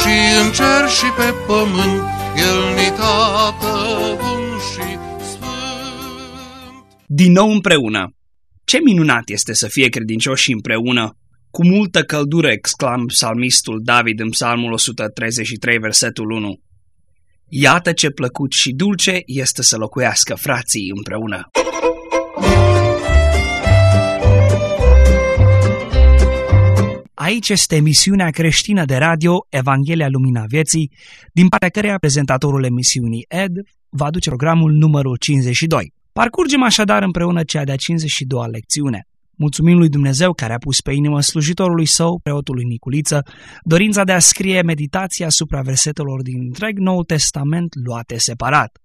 și în cer și pe pământ, El ni tată bun și sfânt. Din nou împreună. Ce minunat este să fie credincioși împreună! Cu multă căldură exclam psalmistul David în psalmul 133, versetul 1. Iată ce plăcut și dulce este să locuiască frații împreună. Aici este emisiunea creștină de radio Evanghelia Lumina Vieții, din partea căreia prezentatorul emisiunii Ed va aduce programul numărul 52. Parcurgem așadar împreună cea de-a 52-a lecțiune. Mulțumim lui Dumnezeu care a pus pe inimă slujitorului său, preotului Niculiță, dorința de a scrie meditația asupra versetelor din întreg Nou Testament luate separat.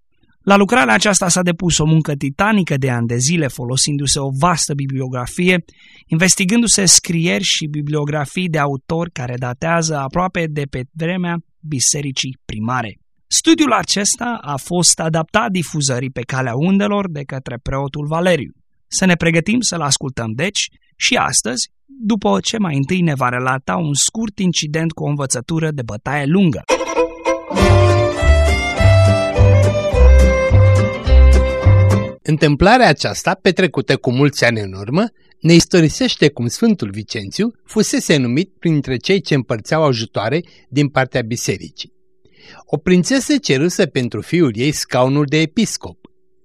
La lucrarea aceasta s-a depus o muncă titanică de ani de zile, folosindu-se o vastă bibliografie, investigându-se scrieri și bibliografii de autori care datează aproape de pe vremea bisericii primare. Studiul acesta a fost adaptat difuzării pe calea undelor de către preotul Valeriu. Să ne pregătim să-l ascultăm deci și astăzi, după ce mai întâi ne va relata un scurt incident cu o învățătură de bătaie lungă. Întâmplarea aceasta, petrecută cu mulți ani în urmă, ne istorisește cum Sfântul Vicențiu fusese numit printre cei ce împărțeau ajutoare din partea bisericii. O prințesă ceruse pentru fiul ei scaunul de episcop.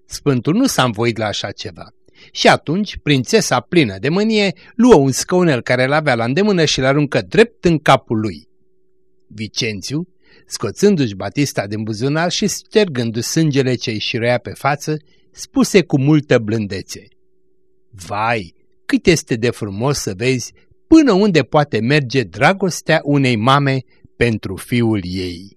Sfântul nu s-a învoit la așa ceva. Și atunci, prințesa plină de mânie luă un scaunel care îl avea la îndemână și îl aruncă drept în capul lui. Vicențiu, scoțându-și Batista din buzunar și ștergându sângele ce îi șiroia pe față, spuse cu multă blândețe. Vai, cât este de frumos să vezi până unde poate merge dragostea unei mame pentru fiul ei.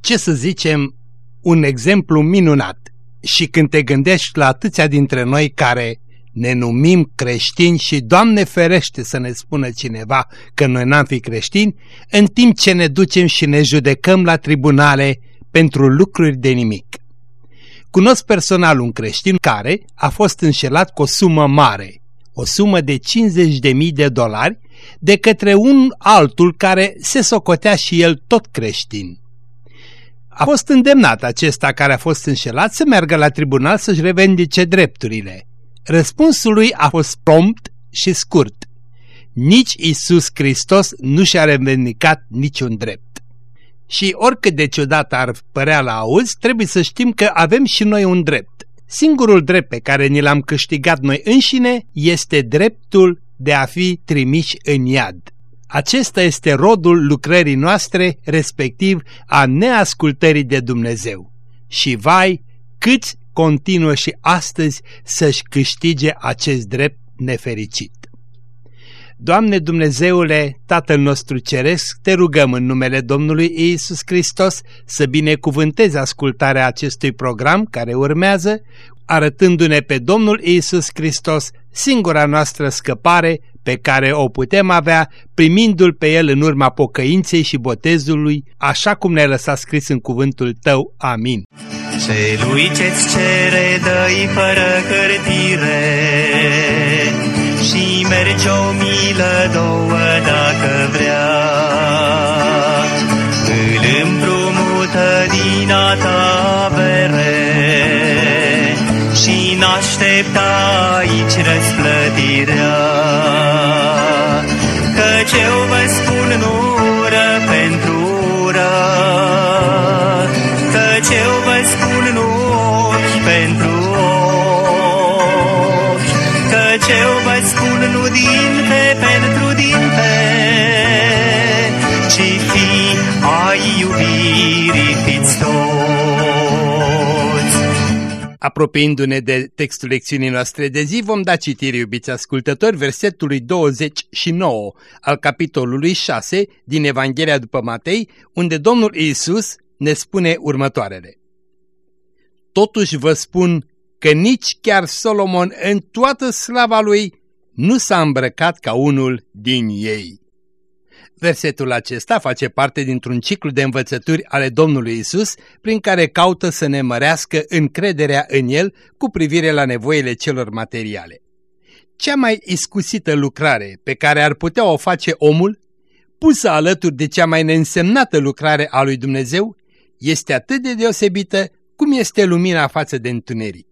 Ce să zicem, un exemplu minunat și când te gândești la atâția dintre noi care ne numim creștini și Doamne ferește să ne spună cineva că noi n-am fi creștini, în timp ce ne ducem și ne judecăm la tribunale pentru lucruri de nimic. Cunosc personal un creștin care a fost înșelat cu o sumă mare, o sumă de 50.000 de dolari, de către un altul care se socotea și el tot creștin. A fost îndemnat acesta care a fost înșelat să meargă la tribunal să-și revendice drepturile. Răspunsul lui a fost prompt și scurt. Nici Isus Hristos nu și-a revendicat niciun drept. Și oricât de ciudat ar părea la auz, trebuie să știm că avem și noi un drept. Singurul drept pe care ni l-am câștigat noi înșine este dreptul de a fi trimiși în iad. Acesta este rodul lucrării noastre, respectiv a neascultării de Dumnezeu. Și vai, câți continuă și astăzi să-și câștige acest drept nefericit. Doamne Dumnezeule, Tatăl nostru Ceresc, te rugăm în numele Domnului Iisus Hristos să binecuvântezi ascultarea acestui program care urmează, arătându-ne pe Domnul Iisus Hristos, singura noastră scăpare pe care o putem avea primindu-L pe El în urma pocăinței și botezului, așa cum ne-ai lăsat scris în cuvântul Tău. Amin. Celui ce-ți cere dă fără cărtire și merge o milă două dacă vrea. Îl împrumută din a ta bere și n-aștepta aici răsplătirea. Căci eu vă spun Apropiindu-ne de textul lecțiunii noastre de zi, vom da citire, iubiți ascultători, versetului 29 al capitolului 6 din Evanghelia după Matei, unde Domnul Iisus ne spune următoarele. Totuși vă spun că nici chiar Solomon în toată slava lui nu s-a îmbrăcat ca unul din ei. Versetul acesta face parte dintr-un ciclu de învățături ale Domnului Isus, prin care caută să ne mărească încrederea în El cu privire la nevoile celor materiale. Cea mai iscusită lucrare pe care ar putea o face omul, pusă alături de cea mai neînsemnată lucrare a lui Dumnezeu, este atât de deosebită cum este lumina față de întuneric.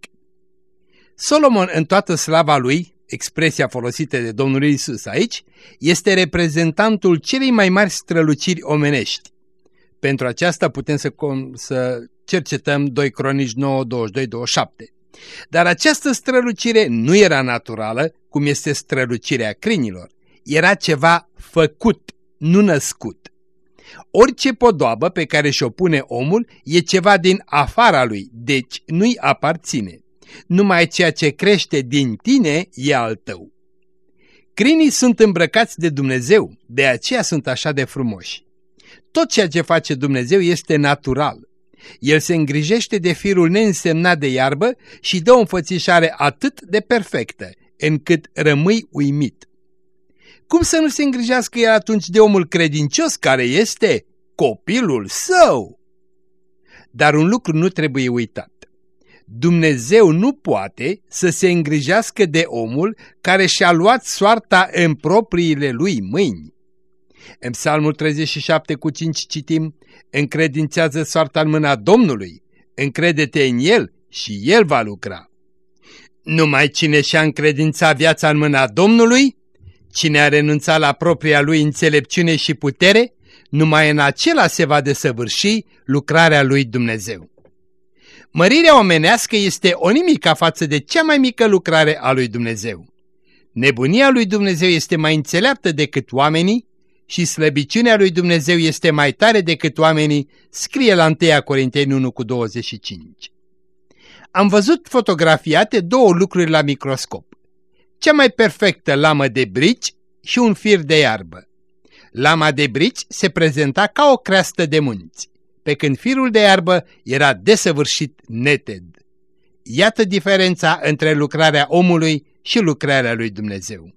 Solomon în toată slava lui expresia folosită de Domnul Isus aici, este reprezentantul celei mai mari străluciri omenești. Pentru aceasta putem să, să cercetăm 2 Cronici 9, 22, 27. Dar această strălucire nu era naturală, cum este strălucirea crinilor. Era ceva făcut, nu născut. Orice podoabă pe care și-o pune omul e ceva din afara lui, deci nu-i aparține numai ceea ce crește din tine e al tău. Crinii sunt îmbrăcați de Dumnezeu, de aceea sunt așa de frumoși. Tot ceea ce face Dumnezeu este natural. El se îngrijește de firul neînsemnat de iarbă și dă o înfățișare atât de perfectă, încât rămâi uimit. Cum să nu se îngrijească el atunci de omul credincios care este copilul său? Dar un lucru nu trebuie uitat. Dumnezeu nu poate să se îngrijească de omul care și-a luat soarta în propriile lui mâini. În psalmul 37 cu 5 citim, încredințează soarta în mâna Domnului, încrede-te în El și El va lucra. Numai cine și-a încredințat viața în mâna Domnului, cine a renunțat la propria lui înțelepciune și putere, numai în acela se va desăvârși lucrarea lui Dumnezeu. Mărirea omenească este o nimica față de cea mai mică lucrare a lui Dumnezeu. Nebunia lui Dumnezeu este mai înțeleaptă decât oamenii și slăbiciunea lui Dumnezeu este mai tare decât oamenii, scrie la 1 Corinteni 1 cu 25. Am văzut fotografiate două lucruri la microscop. Cea mai perfectă lamă de brici și un fir de iarbă. Lama de brici se prezenta ca o creastă de munți pe când firul de iarbă era desăvârșit neted. Iată diferența între lucrarea omului și lucrarea lui Dumnezeu.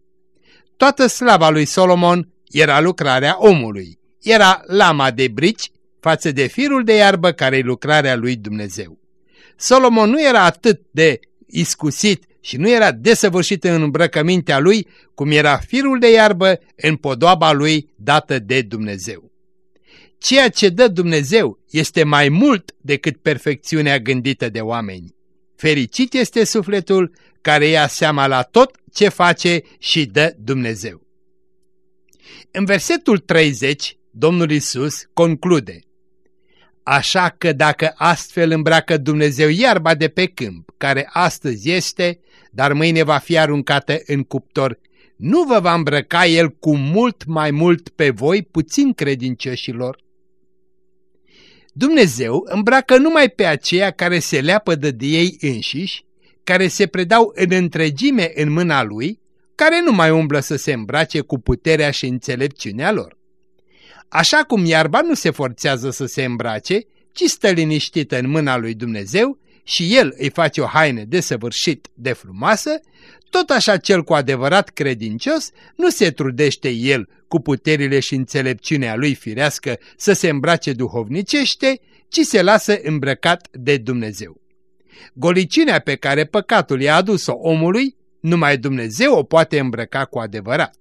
Toată slava lui Solomon era lucrarea omului, era lama de brici față de firul de iarbă care e lucrarea lui Dumnezeu. Solomon nu era atât de iscusit și nu era desăvârșit în îmbrăcămintea lui cum era firul de iarbă în podoaba lui dată de Dumnezeu. Ceea ce dă Dumnezeu este mai mult decât perfecțiunea gândită de oameni. Fericit este sufletul care ia seama la tot ce face și dă Dumnezeu. În versetul 30, Domnul Isus conclude Așa că dacă astfel îmbracă Dumnezeu iarba de pe câmp, care astăzi este, dar mâine va fi aruncată în cuptor, nu vă va îmbrăca El cu mult mai mult pe voi, puțin credincioșilor? Dumnezeu îmbracă numai pe aceia care se leapădă de ei înșiși, care se predau în întregime în mâna Lui, care nu mai umblă să se îmbrace cu puterea și înțelepciunea lor. Așa cum iarba nu se forțează să se îmbrace, ci stă liniștită în mâna lui Dumnezeu și El îi face o haină desăvârșit de frumoasă, tot așa cel cu adevărat credincios nu se trudește el cu puterile și înțelepciunea lui firească să se îmbrace duhovnicește, ci se lasă îmbrăcat de Dumnezeu. Golicinea pe care păcatul i-a adus-o omului, numai Dumnezeu o poate îmbrăca cu adevărat.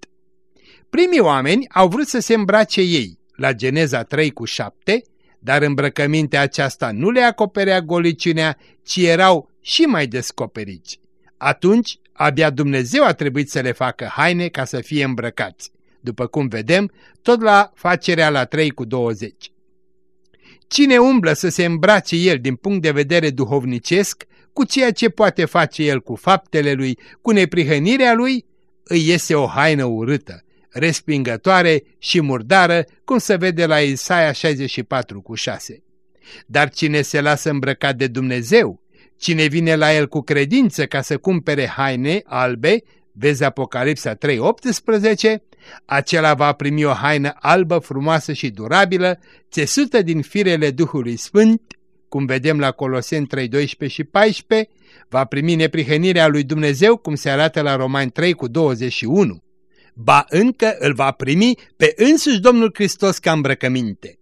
Primii oameni au vrut să se îmbrace ei, la Geneza 3 cu 7, dar îmbrăcămintea aceasta nu le acoperea golicinea, ci erau și mai descoperiți. Atunci, abia Dumnezeu a trebuit să le facă haine ca să fie îmbrăcați, după cum vedem, tot la facerea la 3 cu 20. Cine umblă să se îmbrace el din punct de vedere duhovnicesc, cu ceea ce poate face el cu faptele lui, cu neprihănirea lui, îi iese o haină urâtă, respingătoare și murdară, cum se vede la Isaia 64 cu 6. Dar cine se lasă îmbrăcat de Dumnezeu, Cine vine la el cu credință ca să cumpere haine albe, vezi Apocalipsa 3.18, acela va primi o haină albă, frumoasă și durabilă, țesută din firele Duhului Sfânt, cum vedem la Coloseni 3, 12 și 14, va primi neprihănirea lui Dumnezeu, cum se arată la Romani 3 cu 21. Ba încă îl va primi pe însuși Domnul Hristos ca îmbrăcăminte.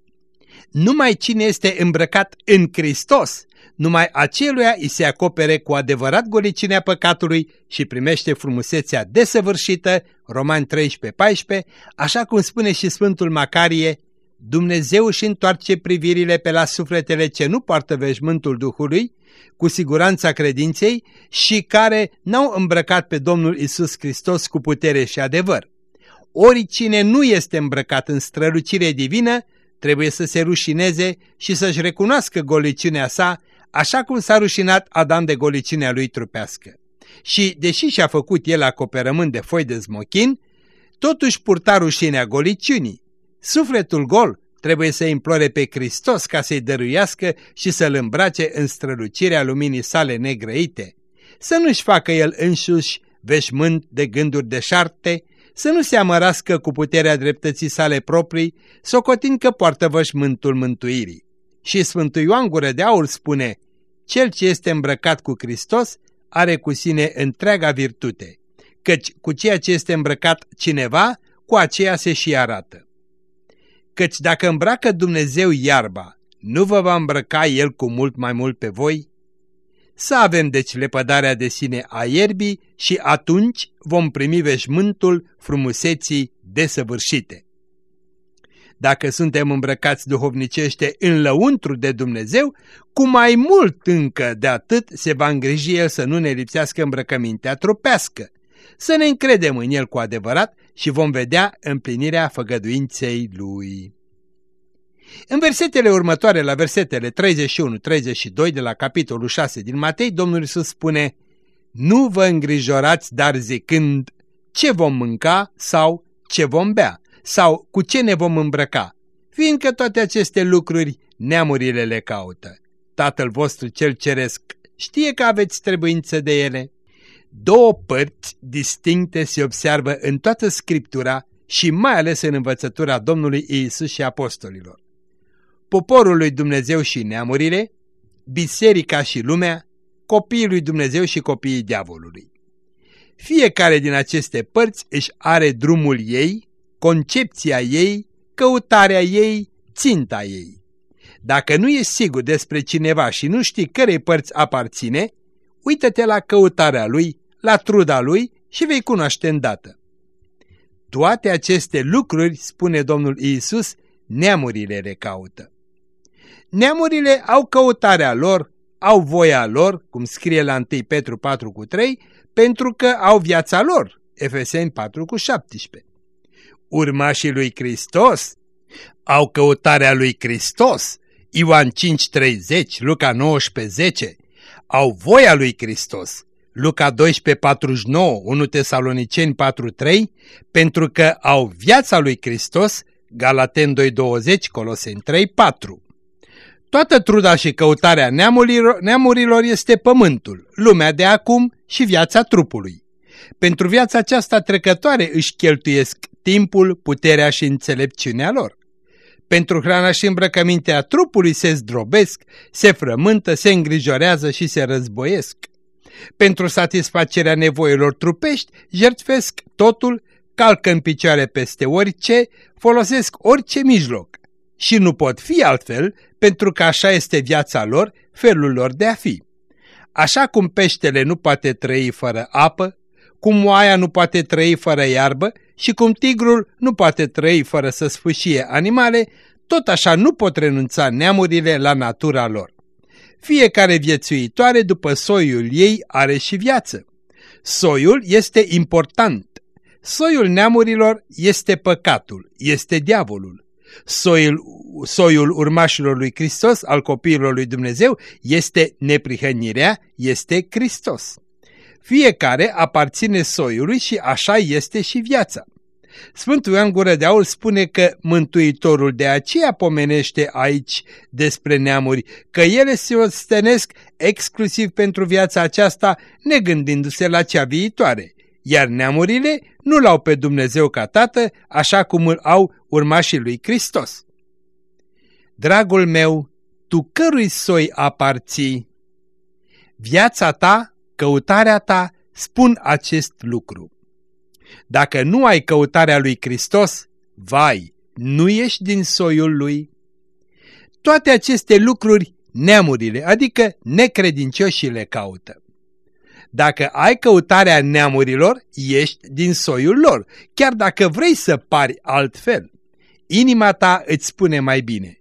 Numai cine este îmbrăcat în Hristos, numai aceluia îi se acopere cu adevărat golicinea păcatului și primește frumusețea desăvârșită, Roman 13-14, așa cum spune și Sfântul Macarie, Dumnezeu își întoarce privirile pe la sufletele ce nu poartă veșmântul Duhului, cu siguranța credinței și care n-au îmbrăcat pe Domnul Isus Hristos cu putere și adevăr. Oricine nu este îmbrăcat în strălucire divină, trebuie să se rușineze și să-și recunoască goliciunea sa, așa cum s-a rușinat Adam de goliciunea lui trupească. Și, deși și-a făcut el acoperământ de foi de smochin, totuși purta rușinea goliciunii. Sufletul gol trebuie să implore pe Hristos ca să-i dăruiască și să-l îmbrace în strălucirea luminii sale negrăite. Să nu-și facă el însuși veșmânt de gânduri deșarte, să nu se amărască cu puterea dreptății sale proprii, socotind că poartă vășmântul mântuirii. Și Sfântul Ioan Gură de Aur spune, Cel ce este îmbrăcat cu Hristos are cu sine întreaga virtute, căci cu ceea ce este îmbrăcat cineva, cu aceea se și arată. Căci dacă îmbracă Dumnezeu iarba, nu vă va îmbrăca El cu mult mai mult pe voi? Să avem deci lepădarea de sine a ierbii și atunci vom primi veșmântul frumuseții desăvârșite. Dacă suntem îmbrăcați duhovnicește în lăuntru de Dumnezeu, cu mai mult încă de atât se va îngriji El să nu ne lipsească îmbrăcămintea trupească, să ne încredem în El cu adevărat și vom vedea împlinirea făgăduinței Lui. În versetele următoare, la versetele 31-32 de la capitolul 6 din Matei, Domnul Iisus spune Nu vă îngrijorați, dar zicând ce vom mânca sau ce vom bea sau cu ce ne vom îmbrăca, fiindcă toate aceste lucruri neamurile le caută. Tatăl vostru cel ceresc știe că aveți trebuință de ele. Două părți distincte se observă în toată Scriptura și mai ales în învățătura Domnului Iisus și apostolilor. Poporul lui Dumnezeu și neamurile, biserica și lumea, copiii lui Dumnezeu și copiii diavolului. Fiecare din aceste părți își are drumul ei, concepția ei, căutarea ei, ținta ei. Dacă nu ești sigur despre cineva și nu știi cărei părți aparține, uită-te la căutarea lui, la truda lui și vei cunoaște îndată. Toate aceste lucruri, spune Domnul Iisus, neamurile le caută. Neamurile au căutarea lor, au voia lor, cum scrie la 1 Petru 4 cu 3, pentru că au viața lor, Efeseni 4 cu 17. Urmașii lui Hristos au căutarea lui Hristos, Ioan 5, 30, Luca 19, 10, au voia lui Hristos, Luca 12, 49, 1 Tesaloniceni 4, 3, pentru că au viața lui Hristos, Galaten 2, 20, Coloseni 3, 4. Toată truda și căutarea neamurilor, neamurilor este pământul, lumea de acum și viața trupului. Pentru viața aceasta trecătoare își cheltuiesc timpul, puterea și înțelepciunea lor. Pentru hrana și îmbrăcămintea trupului se zdrobesc, se frământă, se îngrijorează și se războiesc. Pentru satisfacerea nevoilor trupești, jertfesc totul, calcă în picioare peste orice, folosesc orice mijloc. Și nu pot fi altfel, pentru că așa este viața lor, felul lor de a fi. Așa cum peștele nu poate trăi fără apă, cum oaia nu poate trăi fără iarbă și cum tigrul nu poate trăi fără să sfâșie animale, tot așa nu pot renunța neamurile la natura lor. Fiecare viețuitoare după soiul ei are și viață. Soiul este important. Soiul neamurilor este păcatul, este diavolul. Soiul, soiul urmașilor lui Hristos, al copiilor lui Dumnezeu, este neprihănirea, este Hristos. Fiecare aparține soiului și așa este și viața. Sfântul Ioan Gură de Aur spune că Mântuitorul de aceea pomenește aici despre neamuri, că ele se ostenesc exclusiv pentru viața aceasta, negândindu-se la cea viitoare, iar neamurile nu l-au pe Dumnezeu ca tată, așa cum îl au urmașii lui Hristos. Dragul meu, tu cărui soi aparții? Viața ta, căutarea ta, spun acest lucru. Dacă nu ai căutarea lui Hristos, vai, nu ești din soiul lui. Toate aceste lucruri neamurile, adică necredincioșii le caută. Dacă ai căutarea neamurilor, ești din soiul lor, chiar dacă vrei să pari altfel. Inima ta îți spune mai bine.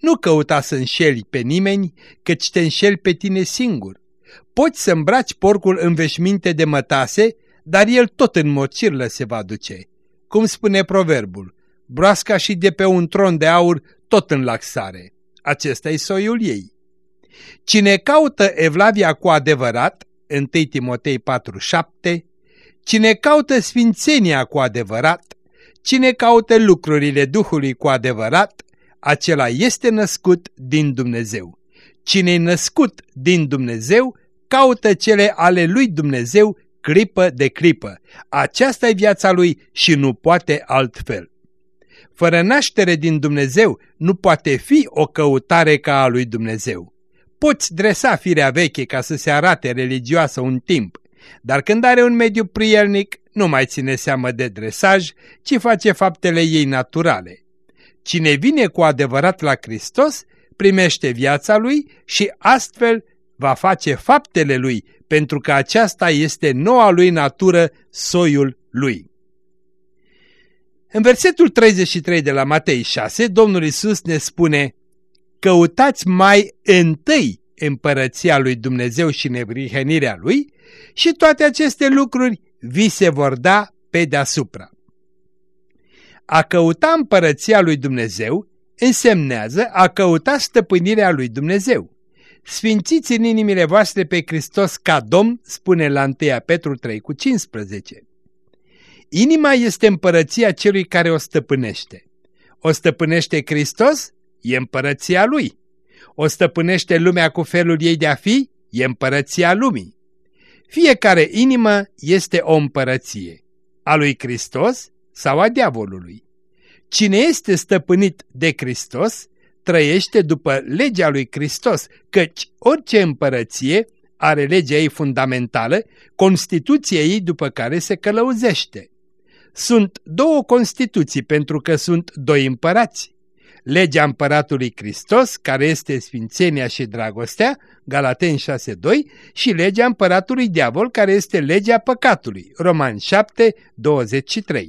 Nu căuta să înșeli pe nimeni, căci te înșeli pe tine singur. Poți să îmbraci porcul în veșminte de mătase, dar el tot în mocirlă se va duce. Cum spune proverbul, broasca și de pe un tron de aur tot în laxare. Acesta e soiul ei. Cine caută Evlavia cu adevărat, 1 Timotei 4,7, cine caută sfințenia cu adevărat, cine caută lucrurile Duhului cu adevărat, acela este născut din Dumnezeu. Cine e născut din Dumnezeu, caută cele ale lui Dumnezeu clipă de clipă. Aceasta e viața lui și nu poate altfel. Fără naștere din Dumnezeu nu poate fi o căutare ca a lui Dumnezeu. Poți dresa firea veche ca să se arate religioasă un timp, dar când are un mediu prielnic, nu mai ține seamă de dresaj, ci face faptele ei naturale. Cine vine cu adevărat la Hristos, primește viața lui și astfel va face faptele lui, pentru că aceasta este noua lui natură, soiul lui. În versetul 33 de la Matei 6, Domnul Isus ne spune Căutați mai întâi împărăția lui Dumnezeu și nevrihănirea lui și toate aceste lucruri vi se vor da pe deasupra. A căuta împărăția lui Dumnezeu însemnează a căuta stăpânirea lui Dumnezeu. Sfințiți în inimile voastre pe Hristos ca Domn, spune la 1 Petru 3 cu 15. Inima este împărăția celui care o stăpânește. O stăpânește Hristos? E împărăția lui. O stăpânește lumea cu felul ei de a fi? E împărăția lumii. Fiecare inimă este o împărăție. A lui Hristos sau a diavolului. Cine este stăpânit de Hristos trăiește după legea lui Hristos, căci orice împărăție are legea ei fundamentală, Constituția ei după care se călăuzește. Sunt două Constituții pentru că sunt doi împărați. Legea împăratului Hristos, care este sfințenia și dragostea, Galaten 6.2, și legea împăratului diavol, care este legea păcatului, Roman 7.23.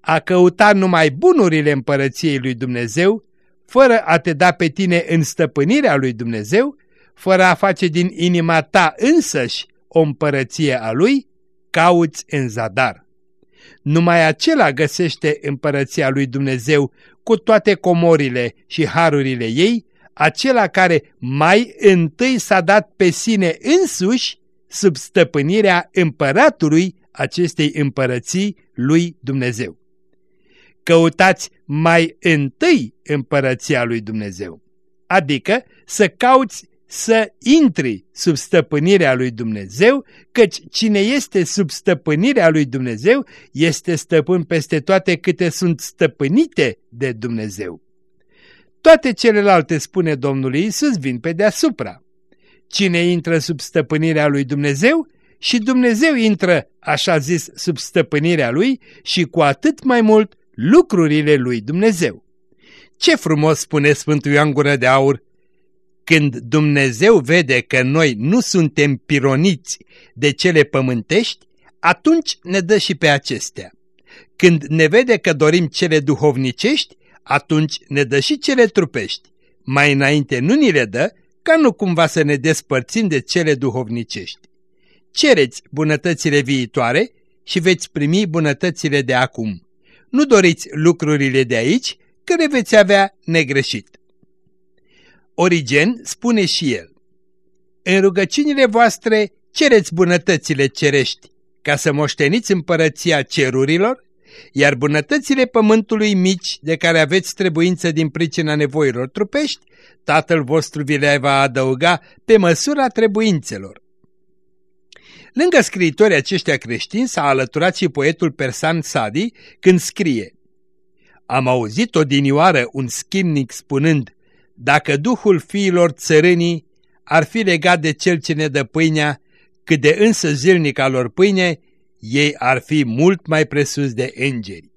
A căuta numai bunurile împărăției lui Dumnezeu fără a te da pe tine în stăpânirea lui Dumnezeu, fără a face din inima ta însăși o împărăție a lui, cauți în zadar. Numai acela găsește împărăția lui Dumnezeu cu toate comorile și harurile ei, acela care mai întâi s-a dat pe sine însuși sub stăpânirea împăratului acestei împărății lui Dumnezeu căutați mai întâi împărăția lui Dumnezeu. Adică să cauți să intri sub stăpânirea lui Dumnezeu, căci cine este sub stăpânirea lui Dumnezeu este stăpân peste toate câte sunt stăpânite de Dumnezeu. Toate celelalte, spune Domnul Iisus, vin pe deasupra. Cine intră sub stăpânirea lui Dumnezeu și Dumnezeu intră, așa zis, sub stăpânirea lui și cu atât mai mult lucrurile lui Dumnezeu. Ce frumos spune Sfântul Ioan Gură de Aur! Când Dumnezeu vede că noi nu suntem pironiți de cele pământești, atunci ne dă și pe acestea. Când ne vede că dorim cele duhovnicești, atunci ne dă și cele trupești. Mai înainte nu ni le dă, ca nu cumva să ne despărțim de cele duhovnicești. Cereți bunătățile viitoare și veți primi bunătățile de acum. Nu doriți lucrurile de aici, că le veți avea negreșit. Origen spune și el, În rugăciunile voastre cereți bunătățile cerești, ca să moșteniți împărăția cerurilor, iar bunătățile pământului mici de care aveți trebuință din pricina nevoilor trupești, Tatăl vostru vi le va adăuga pe măsura trebuințelor. Lângă scriitorii aceștia creștini s-a alăturat și poetul persan Sadi când scrie Am auzit odinioară un schimnic spunând Dacă duhul fiilor țărânii ar fi legat de cel ce ne dă pâinea, cât de însă zilnic al lor pâine, ei ar fi mult mai presus de îngeri.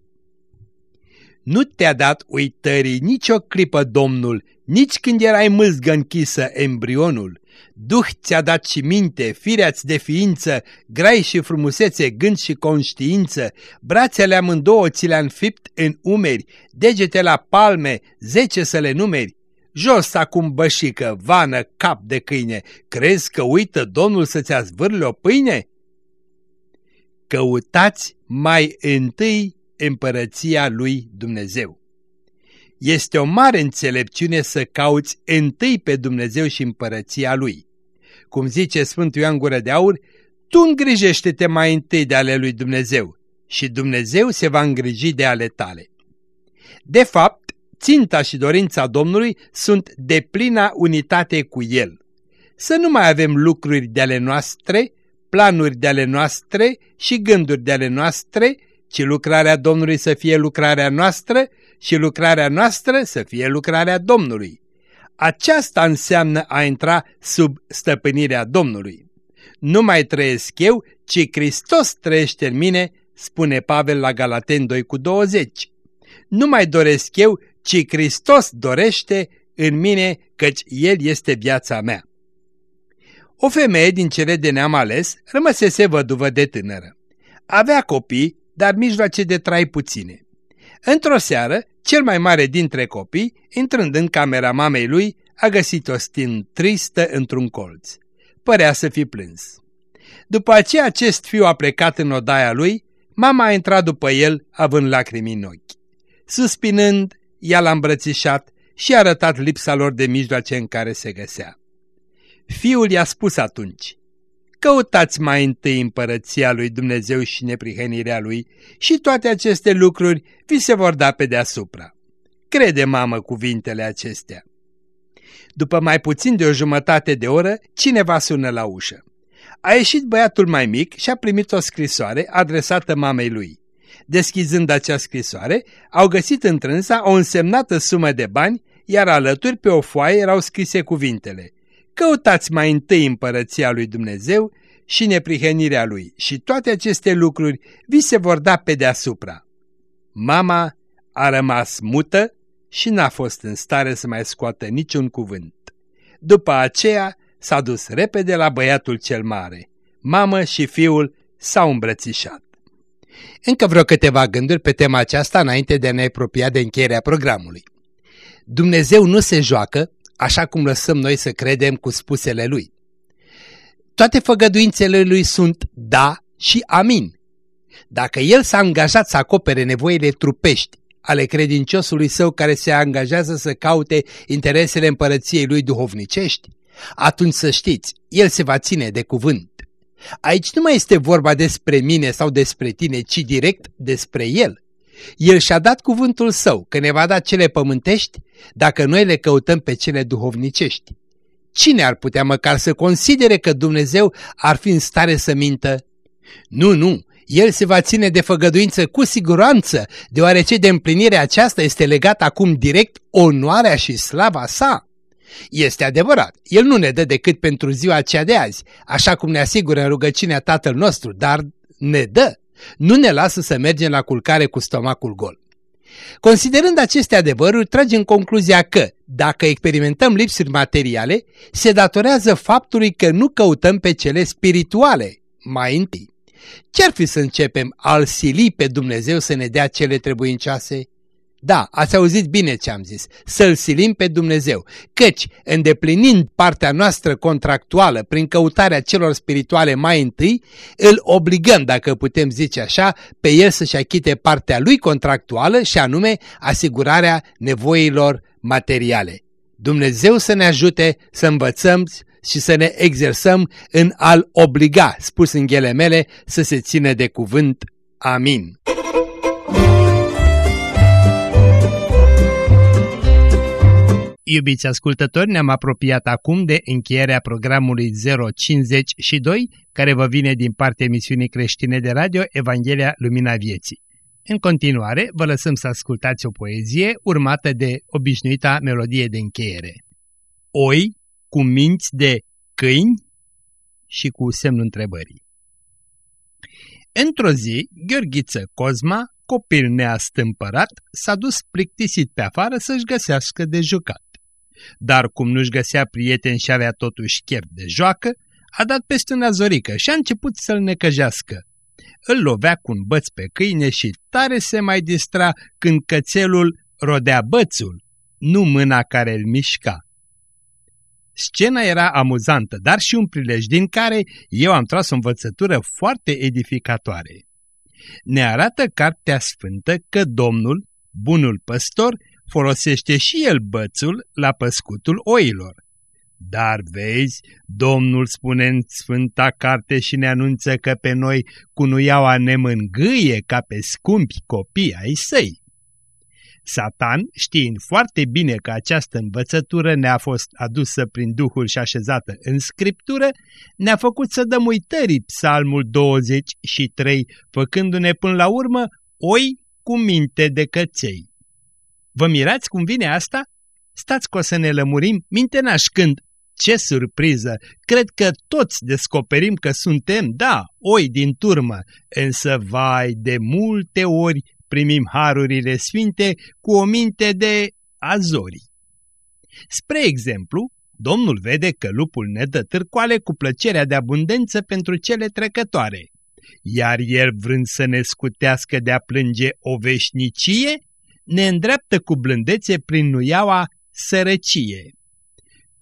Nu te-a dat uitării nicio clipă Domnul, nici când erai mâzgă închisă embrionul. Duh ți-a dat și minte, firea-ți de ființă, grai și frumusețe, gând și conștiință, brațele amândouă ți le-a înfipt în umeri, degete la palme, zece să le numeri. Jos acum bășică, vană, cap de câine, crezi că uită Domnul să-ți azvârle o pâine? Căutați mai întâi împărăția lui Dumnezeu. Este o mare înțelepciune să cauți întâi pe Dumnezeu și împărăția Lui. Cum zice Sfântul Ioan Gură de Aur, tu îngrijește-te mai întâi de ale lui Dumnezeu și Dumnezeu se va îngriji de ale tale. De fapt, ținta și dorința Domnului sunt de plina unitate cu El. Să nu mai avem lucruri de ale noastre, planuri de ale noastre și gânduri de ale noastre, ci lucrarea Domnului să fie lucrarea noastră și lucrarea noastră să fie lucrarea Domnului. Aceasta înseamnă a intra sub stăpânirea Domnului. Nu mai trăiesc eu, ci Hristos trăiește în mine, spune Pavel la Galaten 2 cu 20. Nu mai doresc eu, ci Hristos dorește în mine, căci El este viața mea. O femeie din cele de neam ales rămăsese văduvă de tânără. Avea copii, dar mijloace de trai puține. Într-o seară, cel mai mare dintre copii, intrând în camera mamei lui, a găsit-o stin tristă într-un colț. Părea să fi plâns. După aceea acest fiu a plecat în odaia lui, mama a intrat după el, având lacrimi în ochi. Suspinând, ea l-a îmbrățișat și a arătat lipsa lor de mijloace în care se găsea. Fiul i-a spus atunci, Căutați mai întâi împărăția lui Dumnezeu și neprihănirea lui și toate aceste lucruri vi se vor da pe deasupra. Crede, mamă, cuvintele acestea. După mai puțin de o jumătate de oră, cineva sună la ușă. A ieșit băiatul mai mic și a primit o scrisoare adresată mamei lui. Deschizând acea scrisoare, au găsit întrânsa o însemnată sumă de bani, iar alături pe o foaie erau scrise cuvintele – Căutați mai întâi împărăția lui Dumnezeu și neprihănirea lui și toate aceste lucruri vi se vor da pe deasupra. Mama a rămas mută și n-a fost în stare să mai scoată niciun cuvânt. După aceea s-a dus repede la băiatul cel mare. Mamă și fiul s-au îmbrățișat. Încă vreo câteva gânduri pe tema aceasta înainte de a ne apropia de încheierea programului. Dumnezeu nu se joacă așa cum lăsăm noi să credem cu spusele lui. Toate făgăduințele lui sunt da și amin. Dacă el s-a angajat să acopere nevoile trupești ale credinciosului său care se angajează să caute interesele împărăției lui duhovnicești, atunci să știți, el se va ține de cuvânt. Aici nu mai este vorba despre mine sau despre tine, ci direct despre el. El și-a dat cuvântul său că ne va da cele pământești dacă noi le căutăm pe cele duhovnicești. Cine ar putea măcar să considere că Dumnezeu ar fi în stare să mintă? Nu, nu, el se va ține de făgăduință cu siguranță, deoarece de împlinirea aceasta este legat acum direct onoarea și slava sa. Este adevărat, El nu ne dă decât pentru ziua aceea de azi, așa cum ne asigură în rugăciunea Tatăl nostru, dar ne dă nu ne lasă să mergem la culcare cu stomacul gol. Considerând aceste adevăruri, tragem concluzia că, dacă experimentăm lipsuri materiale, se datorează faptului că nu căutăm pe cele spirituale mai întâi. Ce-ar fi să începem al sili pe Dumnezeu să ne dea cele trebuincioase? Da, ați auzit bine ce am zis, să-L silim pe Dumnezeu, căci, îndeplinind partea noastră contractuală prin căutarea celor spirituale mai întâi, îl obligăm, dacă putem zice așa, pe El să-și achite partea lui contractuală și anume asigurarea nevoilor materiale. Dumnezeu să ne ajute să învățăm și să ne exersăm în a-L obliga, spus în mele, să se țină de cuvânt. Amin. Iubiți ascultători, ne-am apropiat acum de încheierea programului 052, care vă vine din partea emisiunii creștine de radio Evanghelia Lumina Vieții. În continuare, vă lăsăm să ascultați o poezie urmată de obișnuita melodie de încheiere. Oi cu minți de câini și cu semnul întrebării. Într-o zi, Gheorghiță Cozma, copil neastâmpărat, s-a dus plictisit pe afară să-și găsească de jucat. Dar cum nu-și găsea prieten și avea totuși chef de joacă, a dat peste un azorică și a început să-l necăjească. Îl lovea cu un băț pe câine și tare se mai distra când cățelul rodea bățul, nu mâna care îl mișca. Scena era amuzantă, dar și un prilej din care eu am tras o învățătură foarte edificatoare. Ne arată Cartea Sfântă că Domnul, bunul păstor, folosește și el bățul la păscutul oilor. Dar vezi, Domnul spune în Sfânta Carte și ne anunță că pe noi cunuiaua ne mângâie ca pe scumpi copii ai săi. Satan, știind foarte bine că această învățătură ne-a fost adusă prin Duhul și așezată în Scriptură, ne-a făcut să dăm uitării psalmul 23, făcându-ne până la urmă oi cu minte de căței. Vă mirați cum vine asta? Stați că o să ne lămurim minte nașcând. Ce surpriză! Cred că toți descoperim că suntem, da, oi din turmă, însă, vai, de multe ori primim harurile sfinte cu o minte de azori. Spre exemplu, Domnul vede că lupul ne dă târcoale cu plăcerea de abundență pentru cele trecătoare, iar el vrând să ne scutească de a plânge o veșnicie, ne îndreaptă cu blândețe prin nuiaua sărăcie.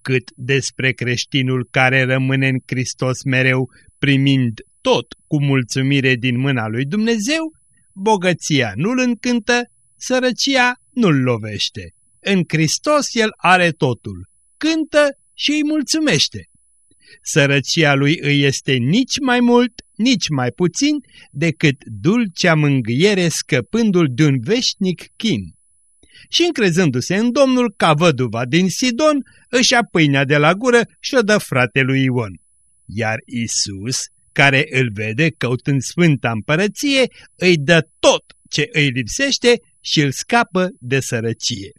Cât despre creștinul care rămâne în Hristos mereu, primind tot cu mulțumire din mâna lui Dumnezeu, bogăția nu-l încântă, sărăcia nu-l lovește. În Hristos el are totul, cântă și îi mulțumește. Sărăcia lui îi este nici mai mult, nici mai puțin decât dulcea mângâiere scăpându-l de un veșnic chin. Și încrezându-se în Domnul ca văduva din Sidon, își ia pâinea de la gură și o dă fratelui Ion. Iar Isus, care îl vede căutând sfânta împărăție, îi dă tot ce îi lipsește și îl scapă de sărăcie.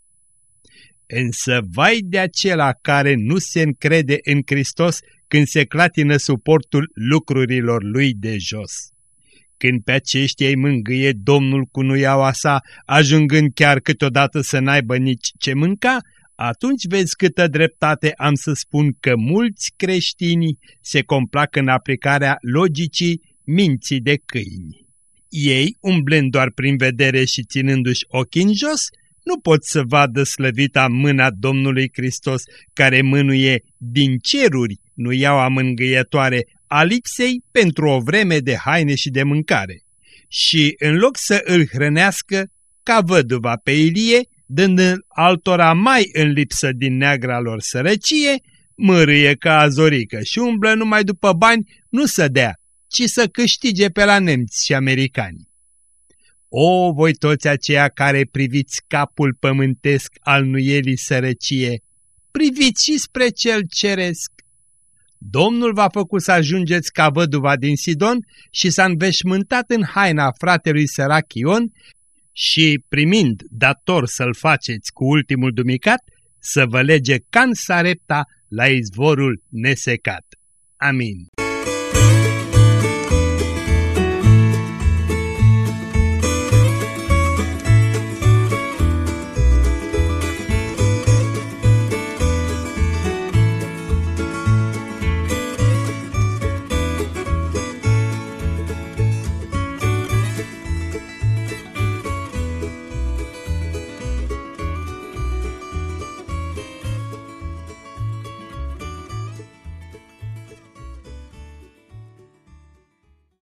Însă vai de acela care nu se încrede în Hristos când se clatină suportul lucrurilor lui de jos. Când pe aceștia îi mângâie Domnul cu nuiaua sa, ajungând chiar câteodată să n-aibă nici ce mânca, atunci vezi câtă dreptate am să spun că mulți creștini se complac în aplicarea logicii minții de câini. Ei, umblând doar prin vedere și ținându-și ochii în jos, nu pot să vadă slăvita mâna Domnului Hristos care mânuie din ceruri nu iau amângâietoare a lipsei pentru o vreme de haine și de mâncare. Și în loc să îl hrănească, ca văduva pe Ilie, dând altora mai în lipsă din neagra lor sărăcie, mărâie ca azorică și umblă numai după bani, nu să dea, ci să câștige pe la nemți și americani. O, voi toți aceia care priviți capul pământesc al nuielii sărăcie, priviți și spre cel ceresc. Domnul v-a făcut să ajungeți ca văduva din Sidon și s-a înveșmântat în haina fratelui sărac Ion și, primind dator să-l faceți cu ultimul dumicat, să vă lege can sarepta la izvorul nesecat. Amin.